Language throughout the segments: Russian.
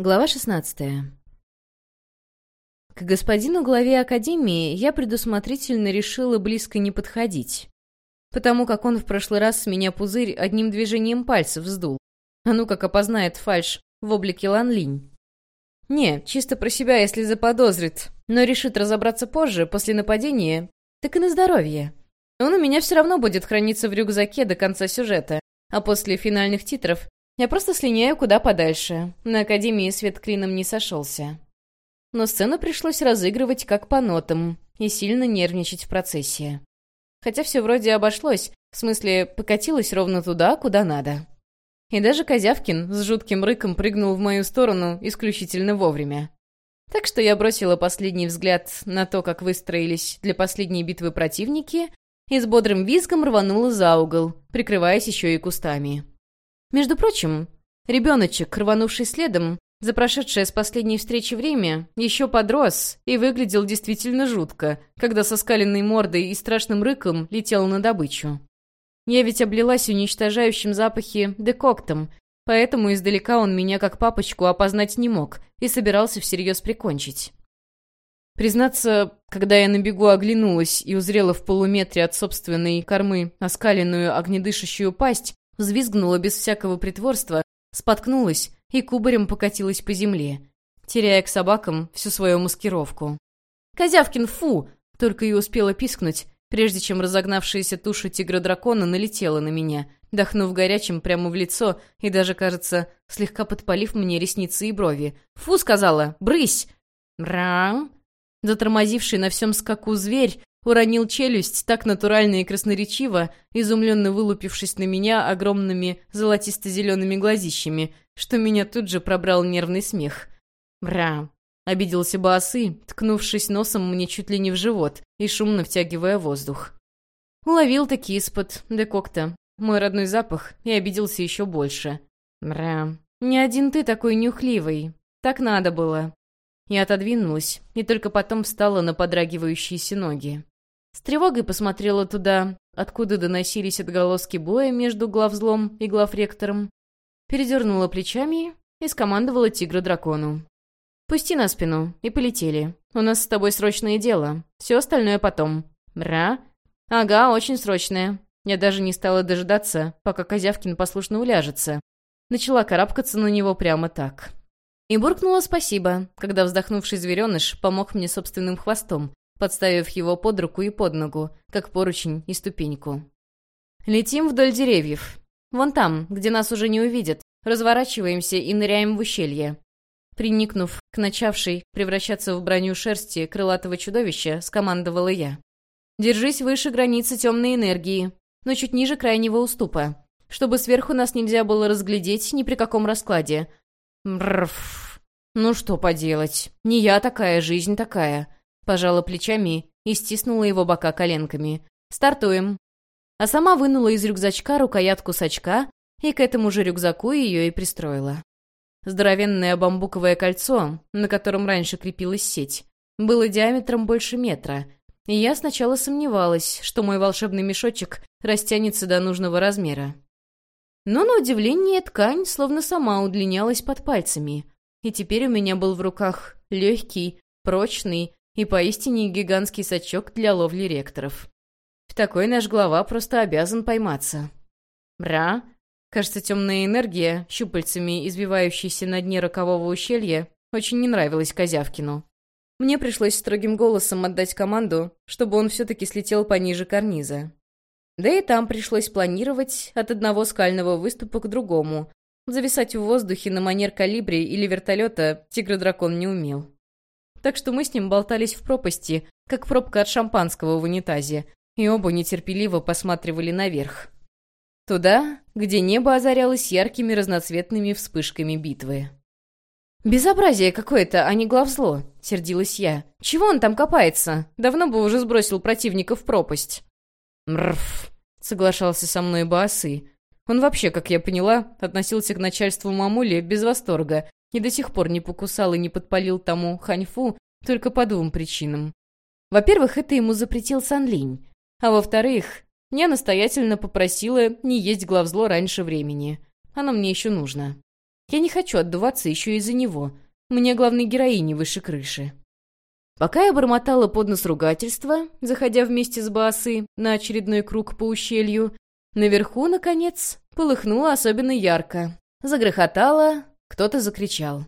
Глава 16. К господину главе Академии я предусмотрительно решила близко не подходить, потому как он в прошлый раз с меня пузырь одним движением пальцев вздул. А ну как опознает фальш в облике Лан Линь. Не, чисто про себя, если заподозрит, но решит разобраться позже, после нападения, так и на здоровье. Он у меня все равно будет храниться в рюкзаке до конца сюжета, а после финальных титров я просто слиняю куда подальше. На Академии свет клином не сошелся. Но сцену пришлось разыгрывать как по нотам и сильно нервничать в процессе. Хотя все вроде обошлось, в смысле, покатилось ровно туда, куда надо. И даже Козявкин с жутким рыком прыгнул в мою сторону исключительно вовремя. Так что я бросила последний взгляд на то, как выстроились для последней битвы противники, и с бодрым визгом рванула за угол, прикрываясь еще и кустами. Между прочим, ребеночек, рванувший следом, за прошедшее с последней встречи время, еще подрос и выглядел действительно жутко, когда со скаленной мордой и страшным рыком летел на добычу. Я ведь облилась уничтожающим запахи декоктом, поэтому издалека он меня как папочку опознать не мог и собирался всерьез прикончить. Признаться, когда я на бегу оглянулась и узрела в полуметре от собственной кормы оскаленную огнедышащую пасть, взвизгнула без всякого притворства, споткнулась и кубарем покатилась по земле, теряя к собакам всю свою маскировку. «Козявкин, фу!» Только и успела пискнуть, прежде чем разогнавшаяся туша тигра-дракона налетела на меня, дохнув горячим прямо в лицо и даже, кажется, слегка подпалив мне ресницы и брови. «Фу!» — сказала. «Брысь!» «Мрам!» Затормозивший на всем скаку зверь уронил челюсть так натурально и красноречиво, изумленно вылупившись на меня огромными золотисто-зелеными глазищами, что меня тут же пробрал нервный смех. «Бра!» — обиделся Баасы, ткнувшись носом мне чуть ли не в живот и шумно втягивая воздух. Уловил-таки из-под декокта мой родной запах и обиделся еще больше. «Бра! Не один ты такой нюхливый. Так надо было!» Я отодвинулась и только потом встала на подрагивающиеся ноги. С тревогой посмотрела туда, откуда доносились отголоски боя между главзлом и главректором, передернула плечами и скомандовала тигра-дракону. «Пусти на спину, и полетели. У нас с тобой срочное дело. Все остальное потом. Мра?» «Ага, очень срочное». Я даже не стала дожидаться, пока Козявкин послушно уляжется. Начала карабкаться на него прямо так. И буркнула спасибо, когда вздохнувший звереныш помог мне собственным хвостом, подставив его под руку и под ногу, как поручень и ступеньку. «Летим вдоль деревьев. Вон там, где нас уже не увидят. Разворачиваемся и ныряем в ущелье». Приникнув к начавшей превращаться в броню шерсти крылатого чудовища, скомандовала я. «Держись выше границы темной энергии, но чуть ниже крайнего уступа, чтобы сверху нас нельзя было разглядеть ни при каком раскладе. Мрф. Ну что поделать, не я такая, жизнь такая пожала плечами и стиснула его бока коленками. «Стартуем!» А сама вынула из рюкзачка рукоятку сачка и к этому же рюкзаку ее и пристроила. Здоровенное бамбуковое кольцо, на котором раньше крепилась сеть, было диаметром больше метра, и я сначала сомневалась, что мой волшебный мешочек растянется до нужного размера. Но, на удивление, ткань словно сама удлинялась под пальцами, и теперь у меня был в руках легкий, прочный и поистине гигантский сачок для ловли ректоров. В такой наш глава просто обязан пойматься. Бра. Кажется, темная энергия, щупальцами избивающейся на дне рокового ущелья, очень не нравилась Козявкину. Мне пришлось строгим голосом отдать команду, чтобы он все-таки слетел пониже карниза. Да и там пришлось планировать от одного скального выступа к другому. Зависать в воздухе на манер калибри или вертолета тигр-дракон не умел. Так что мы с ним болтались в пропасти, как пробка от шампанского в унитазе, и оба нетерпеливо посматривали наверх. Туда, где небо озарялось яркими разноцветными вспышками битвы. «Безобразие какое-то, а не главзло», — сердилась я. «Чего он там копается? Давно бы уже сбросил противника в пропасть». «Мрф», — соглашался со мной Баасы. Он вообще, как я поняла, относился к начальству мамули без восторга и до сих пор не покусал и не подпалил тому ханьфу только по двум причинам. Во-первых, это ему запретил Санлинь, а во-вторых, я настоятельно попросила не есть главзло раньше времени. Оно мне еще нужно. Я не хочу отдуваться еще из-за него. Мне главной героини выше крыши. Пока я бормотала под нос ругательства, заходя вместе с Басы на очередной круг по ущелью, наверху, наконец, полыхнуло особенно ярко. Загрохотало, кто-то закричал.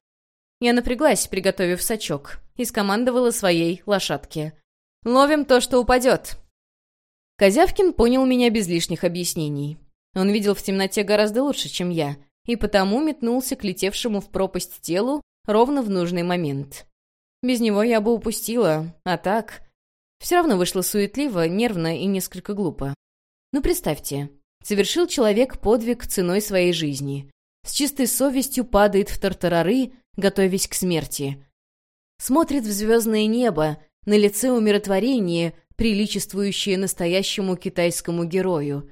Я напряглась, приготовив сачок, и скомандовала своей лошадке. «Ловим то, что упадет!» Козявкин понял меня без лишних объяснений. Он видел в темноте гораздо лучше, чем я, и потому метнулся к летевшему в пропасть телу ровно в нужный момент. Без него я бы упустила, а так... Все равно вышло суетливо, нервно и несколько глупо. Ну, представьте, совершил человек подвиг ценой своей жизни. С чистой совестью падает в тартарары, готовясь к смерти. Смотрит в звездное небо, на лице умиротворение, приличествующее настоящему китайскому герою.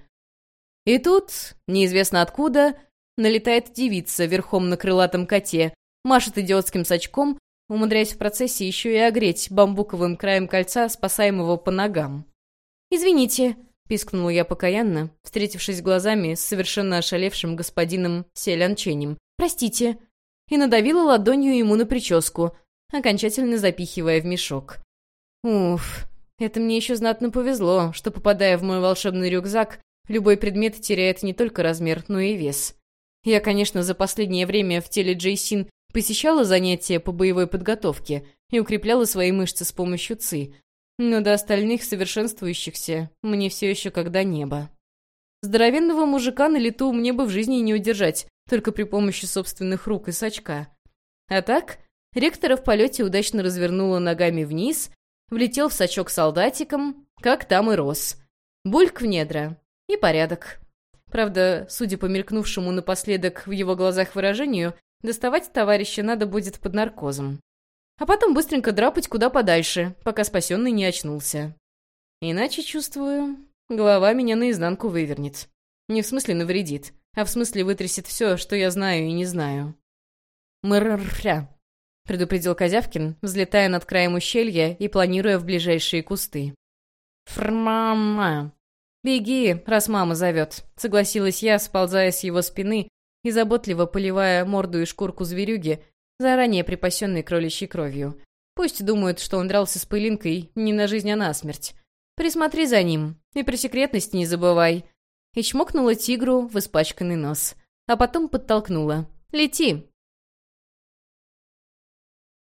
И тут, неизвестно откуда, налетает девица верхом на крылатом коте, машет идиотским сачком умудряясь в процессе еще и огреть бамбуковым краем кольца, спасаемого по ногам. «Извините», — пискнула я покаянно, встретившись глазами с совершенно ошалевшим господином Селянченем. «Простите», и надавила ладонью ему на прическу, окончательно запихивая в мешок. Уф, это мне еще знатно повезло, что, попадая в мой волшебный рюкзак, любой предмет теряет не только размер, но и вес. Я, конечно, за последнее время в теле Джейсин Посещала занятия по боевой подготовке и укрепляла свои мышцы с помощью ЦИ, но до остальных совершенствующихся мне все еще когда небо. Здоровенного мужика на лету мне бы в жизни не удержать, только при помощи собственных рук и сачка. А так, ректора в полете удачно развернула ногами вниз, влетел в сачок солдатиком, как там и рос. Бульк в недра. И порядок. Правда, судя по мелькнувшему напоследок в его глазах выражению, Доставать товарища надо будет под наркозом. А потом быстренько драпать куда подальше, пока спасенный не очнулся. Иначе, чувствую, голова меня наизнанку вывернет. Не в смысле навредит, а в смысле вытрясет все, что я знаю и не знаю. «Мрррря», — предупредил Козявкин, взлетая над краем ущелья и планируя в ближайшие кусты. «Фрмама!» «Беги, раз мама зовет», — согласилась я, сползая с его спины и заботливо поливая морду и шкурку зверюги, заранее припасенной кроличьей кровью. Пусть думают, что он дрался с пылинкой не на жизнь, а на смерть. Присмотри за ним и про секретность не забывай. И чмокнула тигру в испачканный нос. А потом подтолкнула. «Лети,